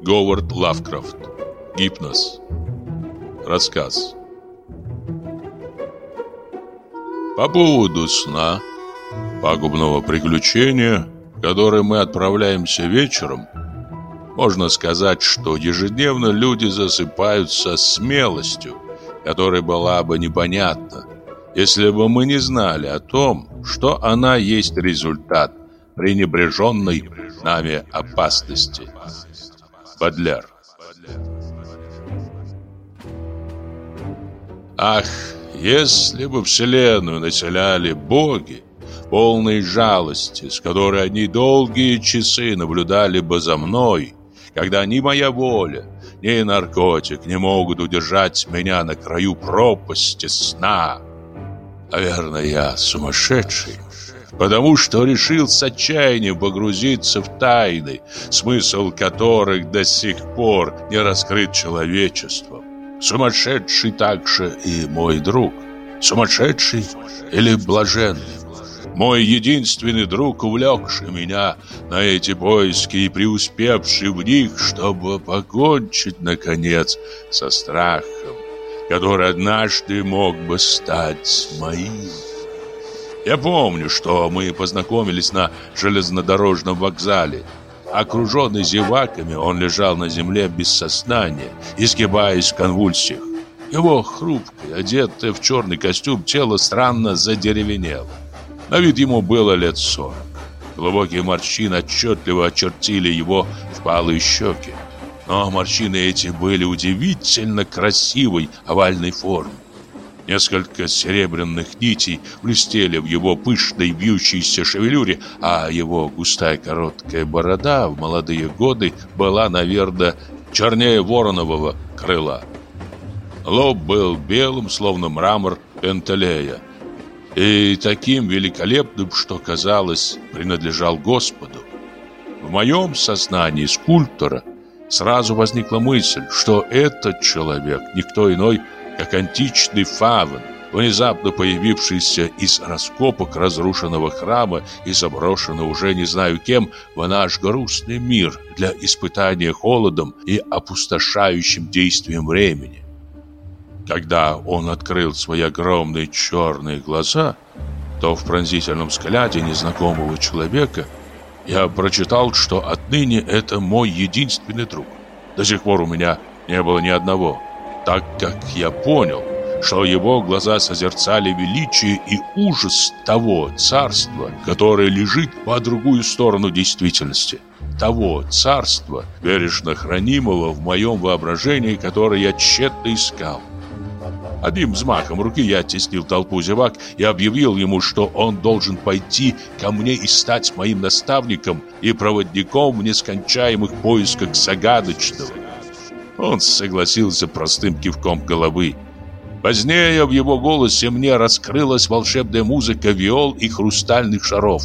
Говард Лавкрафт. Гипноз. Рассказ. По поводу сна, пагубного приключения, в которое мы отправляемся вечером, можно сказать, что ежедневно люди засыпают со смелостью, которая была бы непонятна, если бы мы не знали о том, что она есть результат пренебреженной нами опасности. Бадлер. Ах, если бы вселенную населяли боги, полные жалости, с которой они долгие часы наблюдали бы за мной, когда ни моя воля, ни наркотик не могут удержать меня на краю пропасти сна. Наверное, я сумасшедший, потому что решил с отчаянием погрузиться в тайны, смысл которых до сих пор не раскрыт человечеством. Сумасшедший также и мой друг. Сумасшедший или блаженный. Мой единственный друг, увлекший меня на эти поиски и преуспевший в них, чтобы покончить, наконец, со страхом, который однажды мог бы стать моим. Я помню, что мы познакомились на железнодорожном вокзале. Окруженный зеваками, он лежал на земле без сознания, изгибаясь в конвульсиях. Его хрупкое, одетое в черный костюм тело странно задеревенело. На вид ему было лет сорок. Глубокие морщины отчетливо очертили его впалые щеки. Но морщины эти были удивительно красивой овальной формы. Несколько серебряных нитей блестели в его пышной вьющейся шевелюре, а его густая короткая борода в молодые годы была, наверное, чернее воронового крыла. Лоб был белым, словно мрамор Пентелея, и таким великолепным, что, казалось, принадлежал Господу. В моем сознании скульптора сразу возникла мысль, что этот человек никто иной, как античный фавн, внезапно появившийся из раскопок разрушенного храма и заброшенный уже не знаю кем в наш грустный мир для испытания холодом и опустошающим действием времени. Когда он открыл свои огромные черные глаза, то в пронзительном взгляде незнакомого человека я прочитал, что отныне это мой единственный друг. До сих пор у меня не было ни одного, так как я понял, что его глаза созерцали величие и ужас того царства, которое лежит по другую сторону действительности. Того царства, бережно хранимого в моем воображении, которое я тщетно искал. Одним взмахом руки я оттеснил толпу зевак и объявил ему, что он должен пойти ко мне и стать моим наставником и проводником в нескончаемых поисках загадочного. Он согласился простым кивком головы. Позднее в его голосе мне раскрылась волшебная музыка виол и хрустальных шаров.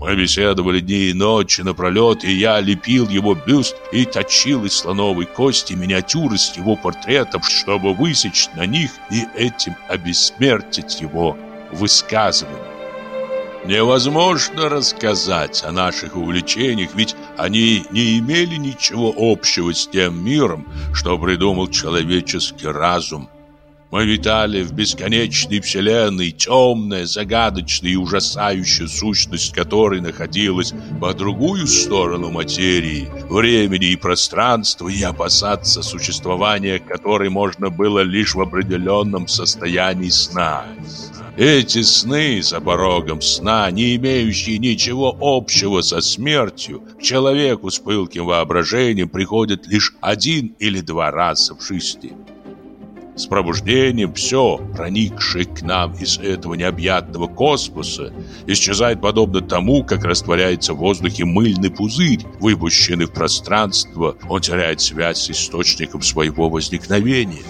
Мы беседовали дни и ночи напролет, и я лепил его бюст и точил из слоновой кости миниатюры с его портретом, чтобы высечь на них и этим обессмертить его высказывание. Невозможно рассказать о наших увлечениях, ведь они не имели ничего общего с тем миром, что придумал человеческий разум. Мы витали в бесконечной вселенной, темная, загадочная и ужасающая сущность которой находилась по другую сторону материи, времени и пространства, и опасаться существования которой можно было лишь в определенном состоянии сна. Эти сны за порогом сна, не имеющие ничего общего со смертью, к человеку с пылким воображением приходят лишь один или два раза в жизни. С пробуждением все, проникшее к нам из этого необъятного космоса, исчезает подобно тому, как растворяется в воздухе мыльный пузырь, выпущенный в пространство, он теряет связь с источником своего возникновения.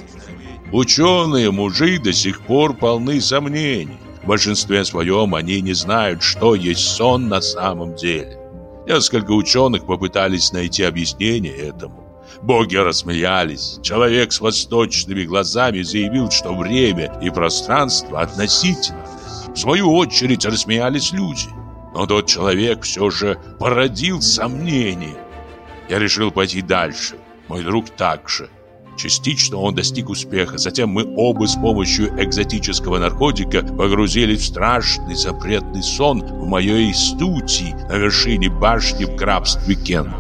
Ученые мужи до сих пор полны сомнений. В большинстве своем они не знают, что есть сон на самом деле. Несколько ученых попытались найти объяснение этому. Боги рассмеялись. Человек с восточными глазами заявил, что время и пространство относительно. В свою очередь рассмеялись люди. Но тот человек все же породил сомнения. Я решил пойти дальше. Мой друг также. Частично он достиг успеха. Затем мы оба с помощью экзотического наркотика погрузились в страшный запретный сон в моей студии на вершине башни в графстве Кент.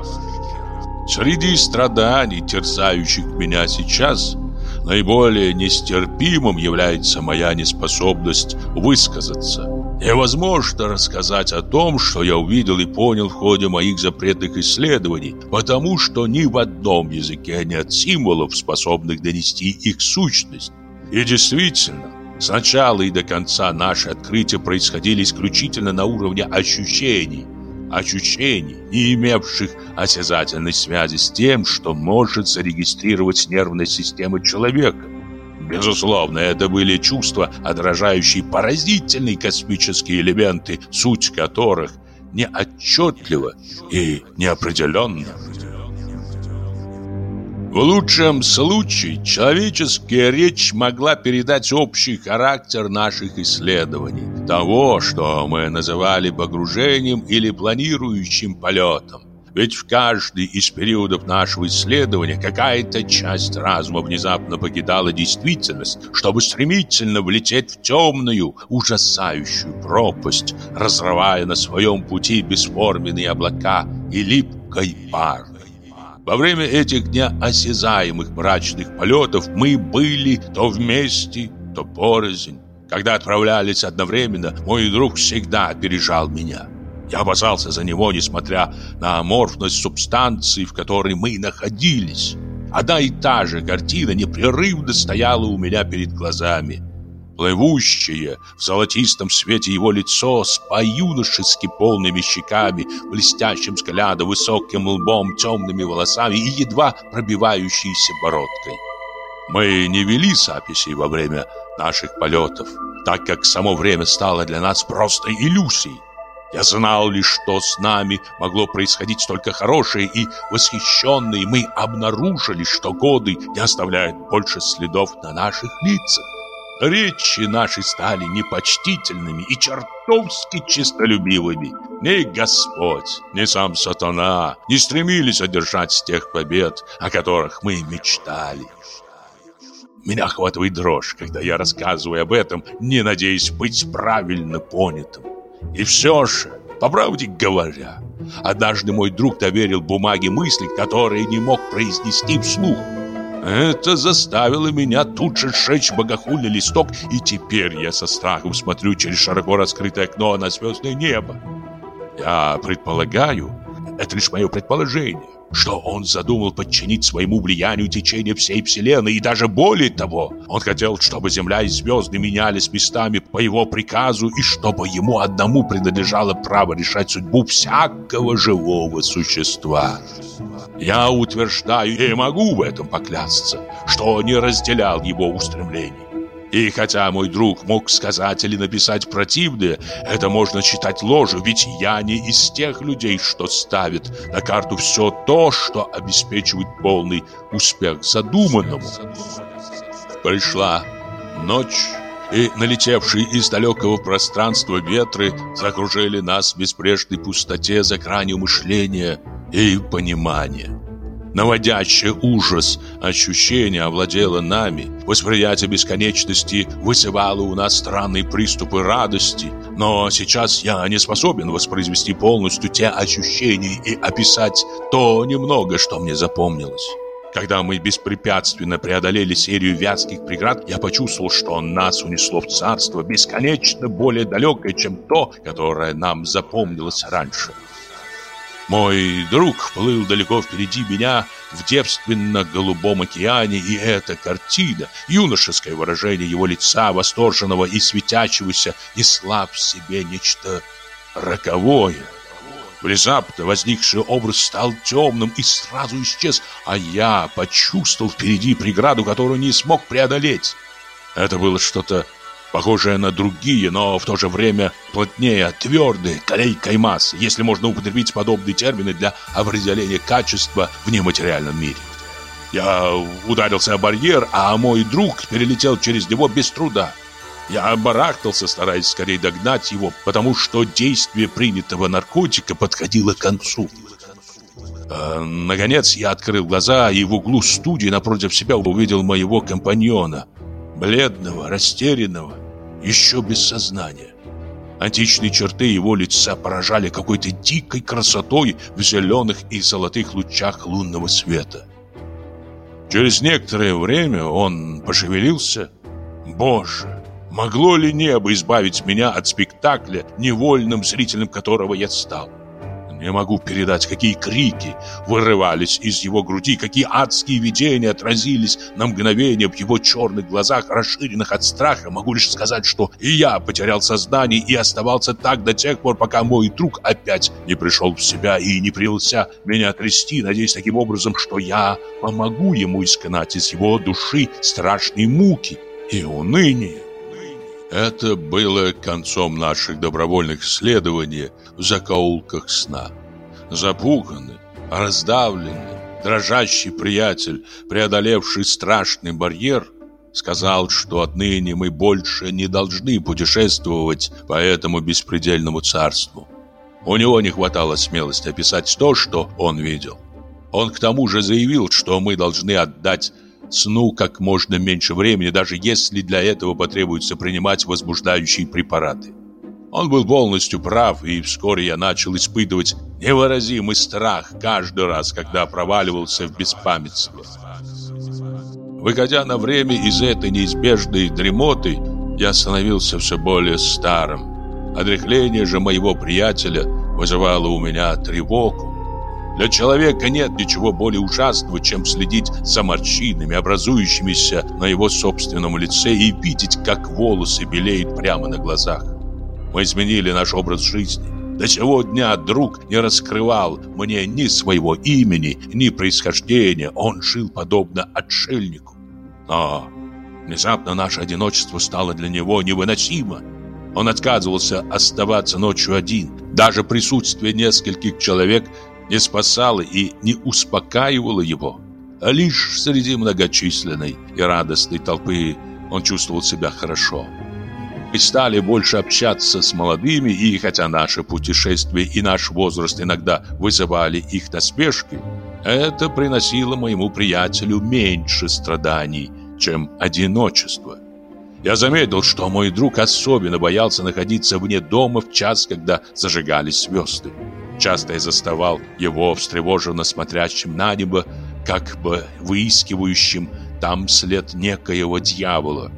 Среди страданий, терзающих меня сейчас, наиболее нестерпимым является моя неспособность высказаться. Невозможно рассказать о том, что я увидел и понял в ходе моих запретных исследований, потому что ни в одном языке нет символов, способных донести их сущность. И действительно, с начала и до конца наши открытия происходили исключительно на уровне ощущений, ощущений, не имевших осязательной связи с тем, что может зарегистрировать нервная система человека. Безусловно, это были чувства, отражающие поразительные космические элементы, суть которых неотчетлива и неопределенна. В лучшем случае человеческая речь могла передать общий характер наших исследований, того, что мы называли погружением или планирующим полетом. Ведь в каждый из периодов нашего исследования какая-то часть разума внезапно покидала действительность, чтобы стремительно влететь в темную, ужасающую пропасть, разрывая на своем пути бесформенные облака и липкой пар. Во время этих неосязаемых мрачных полетов мы были то вместе, то порознь. Когда отправлялись одновременно, мой друг всегда опережал меня. Я опасался за него, несмотря на аморфность субстанции, в которой мы находились. Одна и та же картина непрерывно стояла у меня перед глазами плывущее в золотистом свете его лицо с по-юношески полными щеками, блестящим взглядом, высоким лбом, темными волосами и едва пробивающейся бородкой. Мы не вели записей во время наших полетов, так как само время стало для нас просто иллюзией. Я знал лишь, что с нами могло происходить столько хорошее, и восхищенные мы обнаружили, что годы не оставляют больше следов на наших лицах. Речи наши стали непочтительными и чертовски чистолюбивыми. Ни Господь, ни сам сатана не стремились одержать тех побед, о которых мы мечтали. Меня охватывает дрожь, когда я рассказываю об этом, не надеясь быть правильно понятым. И все же, по правде говоря, однажды мой друг доверил бумаге мысли, которые не мог произнести вслух. Это заставило меня тут же сжечь богохульный листок, и теперь я со страхом смотрю через широко раскрытое окно на звездное небо. Я предполагаю, это лишь мое предположение, что он задумал подчинить своему влиянию течение всей Вселенной, и даже более того, он хотел, чтобы Земля и звезды менялись местами по его приказу, и чтобы ему одному принадлежало право решать судьбу всякого живого существа. Я утверждаю и могу в этом поклясться, что не разделял его устремлений. И хотя мой друг мог сказать или написать противное, это можно считать ложью, ведь я не из тех людей, что ставят на карту все то, что обеспечивает полный успех задуманному. Пришла ночь, и налетевшие из далекого пространства ветры закружили нас в беспрежной пустоте за гранью мышления и понимания. Наводящее ужас ощущение овладело нами. Восприятие бесконечности вызывало у нас странные приступы радости. Но сейчас я не способен воспроизвести полностью те ощущения и описать то немного, что мне запомнилось. Когда мы беспрепятственно преодолели серию вятских преград, я почувствовал, что нас унесло в царство бесконечно более далекое, чем то, которое нам запомнилось раньше. Мой друг плыл далеко впереди меня в девственно-голубом океане, и эта картина, юношеское выражение его лица, восторженного и светящегося, несла в себе нечто роковое. Внезапно возникший образ стал темным и сразу исчез, а я почувствовал впереди преграду, которую не смог преодолеть. Это было что-то похожая на другие, но в то же время плотнее, твердые, клейкой массы, если можно употребить подобные термины для определения качества в нематериальном мире. Я ударился о барьер, а мой друг перелетел через него без труда. Я барахтался, стараясь скорее догнать его, потому что действие принятого наркотика подходило к концу. Э, наконец я открыл глаза и в углу студии напротив себя увидел моего компаньона, бледного, растерянного, еще без сознания. Античные черты его лица поражали какой-то дикой красотой в зеленых и золотых лучах лунного света. Через некоторое время он пошевелился. Боже, могло ли небо избавить меня от спектакля, невольным зрителем которого я стал? Не могу передать, какие крики вырывались из его груди, какие адские видения отразились на мгновение в его черных глазах, расширенных от страха. Могу лишь сказать, что и я потерял сознание и оставался так до тех пор, пока мой друг опять не пришел в себя и не принялся меня трясти, надеясь таким образом, что я помогу ему изгнать из его души страшные муки и уныние. Это было концом наших добровольных исследований в закоулках сна. Запуганный, раздавленный, дрожащий приятель, преодолевший страшный барьер, сказал, что отныне мы больше не должны путешествовать по этому беспредельному царству. У него не хватало смелости описать то, что он видел. Он к тому же заявил, что мы должны отдать сну как можно меньше времени, даже если для этого потребуется принимать возбуждающие препараты. Он был полностью прав, и вскоре я начал испытывать невыразимый страх каждый раз, когда проваливался в беспамятство. Выходя на время из этой неизбежной дремоты, я становился все более старым. Отрехление же моего приятеля вызывало у меня тревогу. Для человека нет ничего более ужасного, чем следить за морщинами, образующимися на его собственном лице, и видеть, как волосы белеют прямо на глазах. Мы изменили наш образ жизни. До сего дня друг не раскрывал мне ни своего имени, ни происхождения. Он жил подобно отшельнику. Но внезапно наше одиночество стало для него невыносимо. Он отказывался оставаться ночью один. Даже присутствие нескольких человек не спасало и не успокаивало его. А лишь среди многочисленной и радостной толпы он чувствовал себя хорошо. Мы стали больше общаться с молодыми, и хотя наше путешествие и наш возраст иногда вызывали их насмешки, это приносило моему приятелю меньше страданий, чем одиночество. Я заметил, что мой друг особенно боялся находиться вне дома в час, когда зажигались звезды. Часто я заставал его встревоженно смотрящим на небо, как бы выискивающим там след некоего дьявола.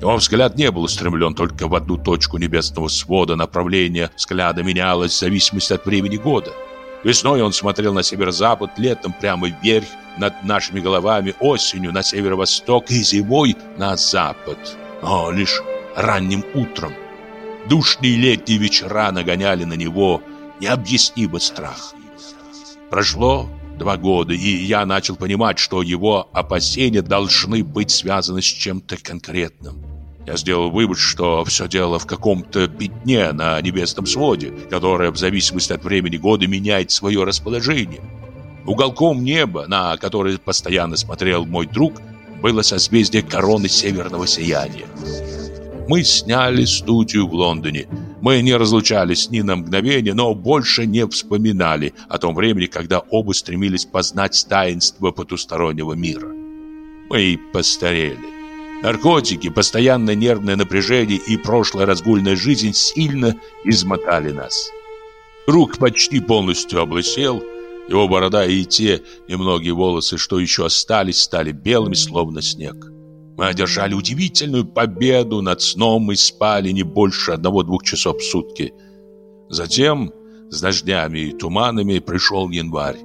Его взгляд не был устремлен только в одну точку небесного свода, направление взгляда менялось в зависимости от времени года. Весной он смотрел на северо-запад, летом прямо вверх над нашими головами, осенью на северо-восток и зимой на запад. Но лишь ранним утром. Душные летние вечера нагоняли на него необъяснимый страх. Прошло два года, и я начал понимать, что его опасения должны быть связаны с чем-то конкретным. Я сделал вывод, что все дело в каком-то пятне на небесном своде, которое в зависимости от времени года меняет свое расположение. Уголком неба, на который постоянно смотрел мой друг, было созвездие короны северного сияния. Мы сняли студию в Лондоне. Мы не разлучались ни на мгновение, но больше не вспоминали о том времени, когда оба стремились познать таинство потустороннего мира. Мы постарели. Наркотики, постоянное нервное напряжение и прошлая разгульная жизнь сильно измотали нас. Рук почти полностью облысел, его борода и те немногие волосы, что еще остались, стали белыми, словно снег. Мы одержали удивительную победу над сном и спали не больше одного-двух часов в сутки. Затем с дождями и туманами пришел январь.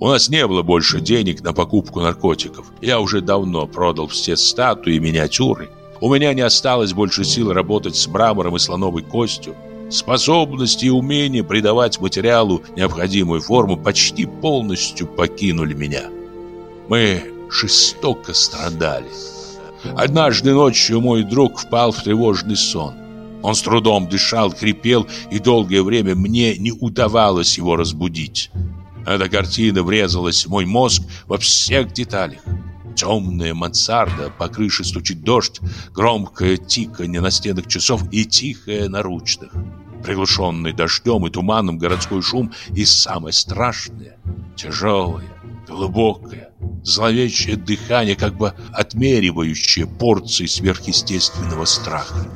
У нас не было больше денег на покупку наркотиков. Я уже давно продал все статуи и миниатюры. У меня не осталось больше сил работать с мрамором и слоновой костью. Способности и умение придавать материалу необходимую форму почти полностью покинули меня. Мы жестоко страдали. Однажды ночью мой друг впал в тревожный сон. Он с трудом дышал, хрипел, и долгое время мне не удавалось его разбудить. Эта картина врезалась в мой мозг во всех деталях. Темная мансарда, по крыше стучит дождь, громкое тиканье на стенах часов и тихое наручных. приглушенный дождем и туманом городской шум и самое страшное, тяжелое, глубокое, зловещее дыхание, как бы отмеривающее порции сверхъестественного страха.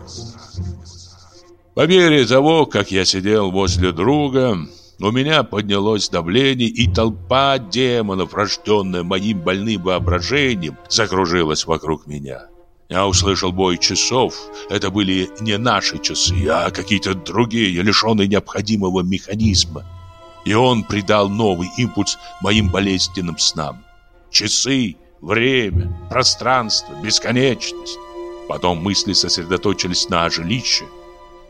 По мере того, как я сидел возле друга, у меня поднялось давление, и толпа демонов, рожденная моим больным воображением, закружилась вокруг меня. Я услышал бой часов. Это были не наши часы, а какие-то другие, лишенные необходимого механизма. И он придал новый импульс моим болезненным снам. Часы, время, пространство, бесконечность. Потом мысли сосредоточились на жилище.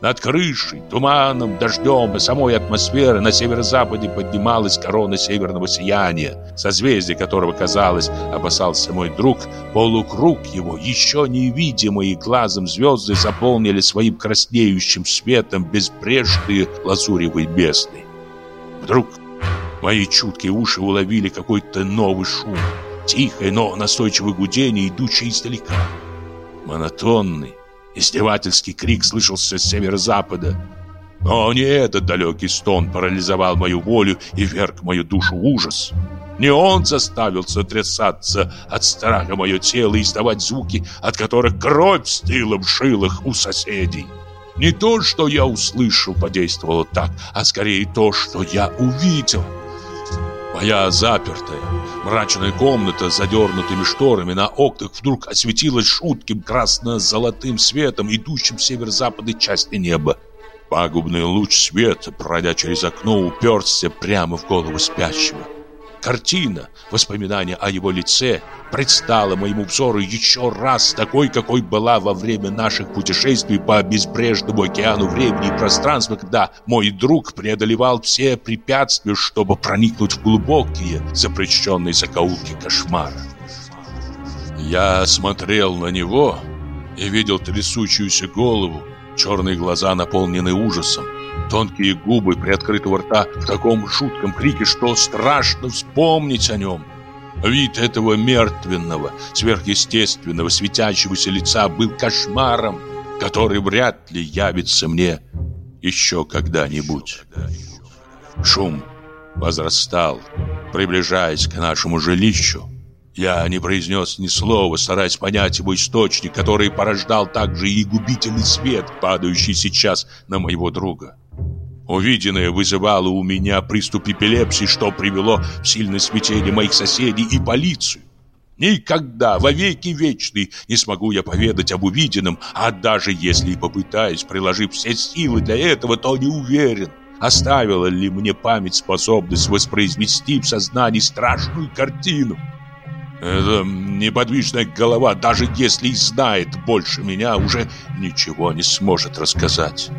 Над крышей, туманом, дождем и самой атмосферы на северо-западе поднималась корона северного сияния, созвездие которого, казалось, опасался мой друг. Полукруг его, еще невидимые глазом звезды, заполнили своим краснеющим светом безбрежные лазуревые бездны. Вдруг мои чуткие уши уловили какой-то новый шум, тихое, но настойчивое гудение, идущее издалека. Монотонный, Издевательский крик слышался с северо-запада. Но не этот далекий стон парализовал мою волю и вверг мою душу в ужас. Не он заставил сотрясаться от страха мое тело и издавать звуки, от которых кровь стыла в жилах у соседей. Не то, что я услышал, подействовало так, а скорее то, что я увидел. Моя запертая, Мрачная комната с задернутыми шторами на окнах вдруг осветилась шутким красно-золотым светом, идущим в северо-западной части неба. Пагубный луч света, пройдя через окно, уперся прямо в голову спящего. Картина, воспоминание о его лице, предстала моему взору еще раз такой, какой была во время наших путешествий по безбрежному океану времени и пространства, когда мой друг преодолевал все препятствия, чтобы проникнуть в глубокие запрещенные закоулки кошмара. Я смотрел на него и видел трясущуюся голову, черные глаза, наполненные ужасом, тонкие губы приоткрытого рта в таком жутком крике, что страшно вспомнить о нем. Вид этого мертвенного, сверхъестественного, светящегося лица был кошмаром, который вряд ли явится мне еще когда-нибудь. Шум возрастал, приближаясь к нашему жилищу. Я не произнес ни слова, стараясь понять его источник, который порождал также и губительный свет, падающий сейчас на моего друга. Увиденное вызывало у меня приступ эпилепсии, что привело в сильное смятение моих соседей и полицию. Никогда, во веки вечные, не смогу я поведать об увиденном, а даже если и попытаюсь, приложив все силы для этого, то не уверен, оставила ли мне память способность воспроизвести в сознании страшную картину. Эта неподвижная голова, даже если и знает больше меня, уже ничего не сможет рассказать.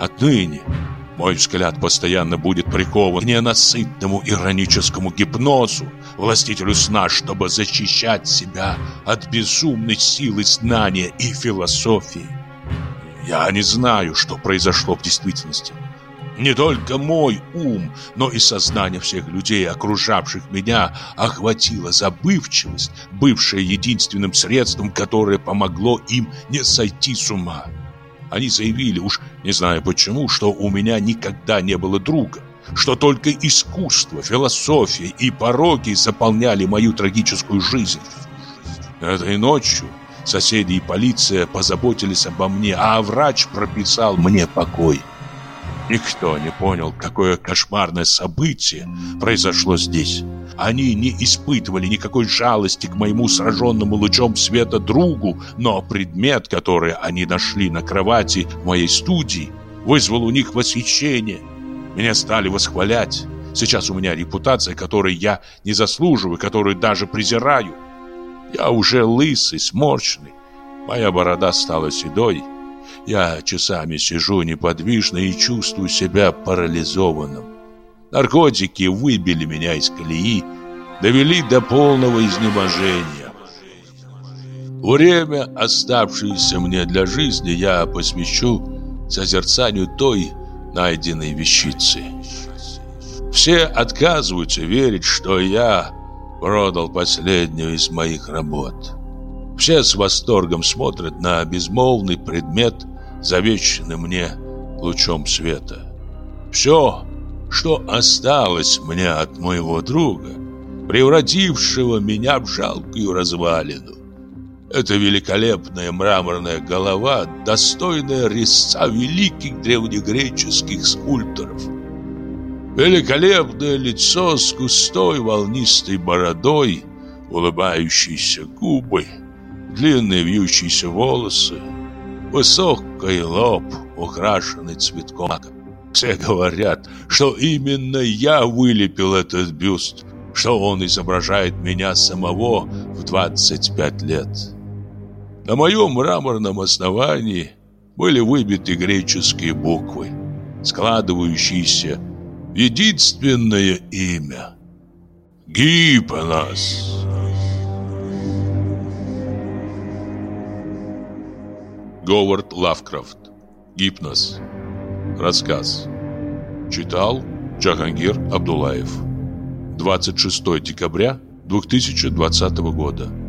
Отныне мой взгляд постоянно будет прикован к ненасытному ироническому гипнозу, властителю сна, чтобы защищать себя от безумной силы знания и философии. Я не знаю, что произошло в действительности. Не только мой ум, но и сознание всех людей, окружавших меня, охватила забывчивость, бывшая единственным средством, которое помогло им не сойти с ума. Они заявили, уж не знаю почему, что у меня никогда не было друга, что только искусство, философия и пороки заполняли мою трагическую жизнь. Этой ночью соседи и полиция позаботились обо мне, а врач прописал мне покой. Никто не понял, какое кошмарное событие произошло здесь. Они не испытывали никакой жалости к моему сраженному лучом света другу, но предмет, который они нашли на кровати в моей студии, вызвал у них восхищение. Меня стали восхвалять. Сейчас у меня репутация, которой я не заслуживаю, которую даже презираю. Я уже лысый, сморщенный. Моя борода стала седой. Я часами сижу неподвижно и чувствую себя парализованным. Наркотики выбили меня из колеи, довели до полного изнеможения. Время, оставшееся мне для жизни, я посвящу созерцанию той найденной вещицы. Все отказываются верить, что я продал последнюю из моих работ. Все с восторгом смотрят на безмолвный предмет – завещанный мне лучом света. Все, что осталось мне от моего друга, превратившего меня в жалкую развалину. Это великолепная мраморная голова, достойная резца великих древнегреческих скульпторов. Великолепное лицо с густой волнистой бородой, улыбающиеся губы, длинные вьющиеся волосы, высокий лоб, украшенный цветком. Все говорят, что именно я вылепил этот бюст, что он изображает меня самого в 25 лет. На моем мраморном основании были выбиты греческие буквы, складывающиеся в единственное имя – Гиппонас. Говард Лавкрафт. Гипноз. Рассказ. Читал Джахангир Абдулаев. 26 декабря 2020 года.